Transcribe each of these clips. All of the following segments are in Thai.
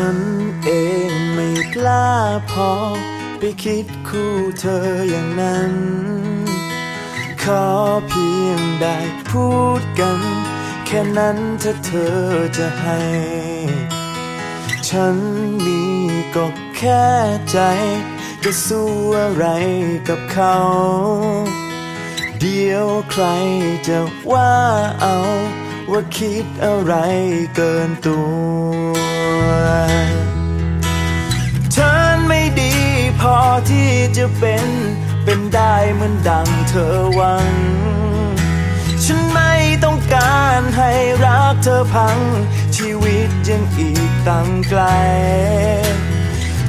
ฉันเองไม่กล้าพอ ไปคิดคู่เธออย่างนั้น ขอเพียงได้พูดกัน แค่นั้นถ้าเธอจะให้ ฉันมีก็แค่ใจจะสู้อะไรกับเขา เดี๋ยวใครจะว่าเอา ว่าคิดอะไรเกินตัวฉันไม่ดีพอที่จะเป็นเป็นได้เหมือนดังเธอหวัง ฉันไม่ต้องการให้รักเธอพัง ชีวิตยังอีกตั้งไกล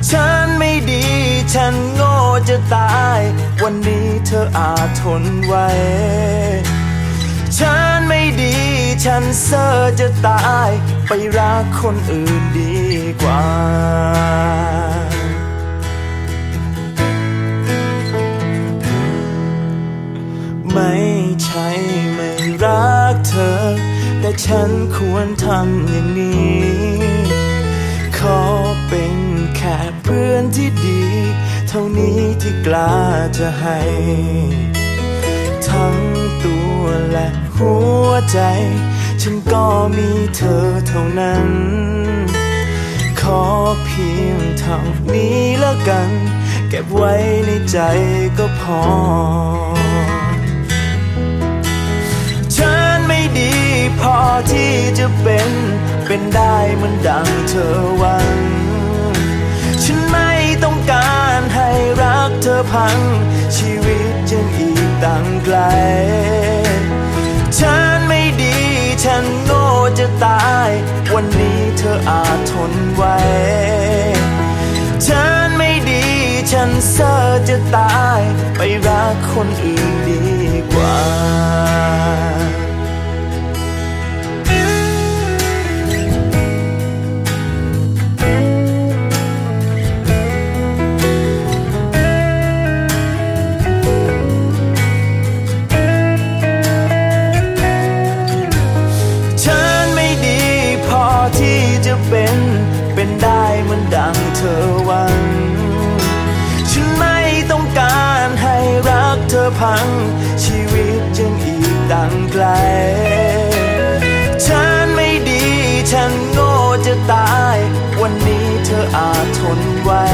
ฉันไม่ดีฉันโง่จะตาย ฉันเซอร์จะตาย ไปรักคนอื่นดีกว่า ไม่ใช่ไม่รักเธอ แต่ฉันควรทำอย่างนี้ขอเป็นแค่เพื่อนที่ดี เท่านี้ที่กล้าจะให้ ทั้งตัวและหัวใจ ฉันก็มีเธอเท่านั้น ขอเพียงเท่านี้แล้วกัน เก็บไว้ในใจก็พอ ฉันไม่ดีพอที่จะเป็น เป็นได้เหมันดังเธอหวัง ฉันไม่ต้องการให้รักเธอพัง ชีวิตยังอีกตั้งไกล ฉันโง่จะตาย วันนี้เธออาจทนไว้ ฉันไม่ดี ฉันเซอจะตาย ไปรักคนอื่นดีกว่า เธอพัง ชีวิตยังอีกดังไกล ฉันไม่ดี ฉันโง่จะตาย วันนี้เธออาจทนไว้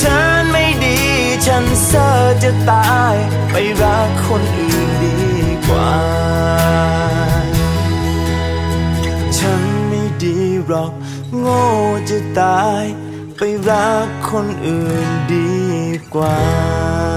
ฉันไม่ดี ฉันเซอร์จะตาย ไปรักคนอื่นดีกว่า ฉันไม่ดีหรอก โง่จะตายไปรักคนอื่นดีกว่า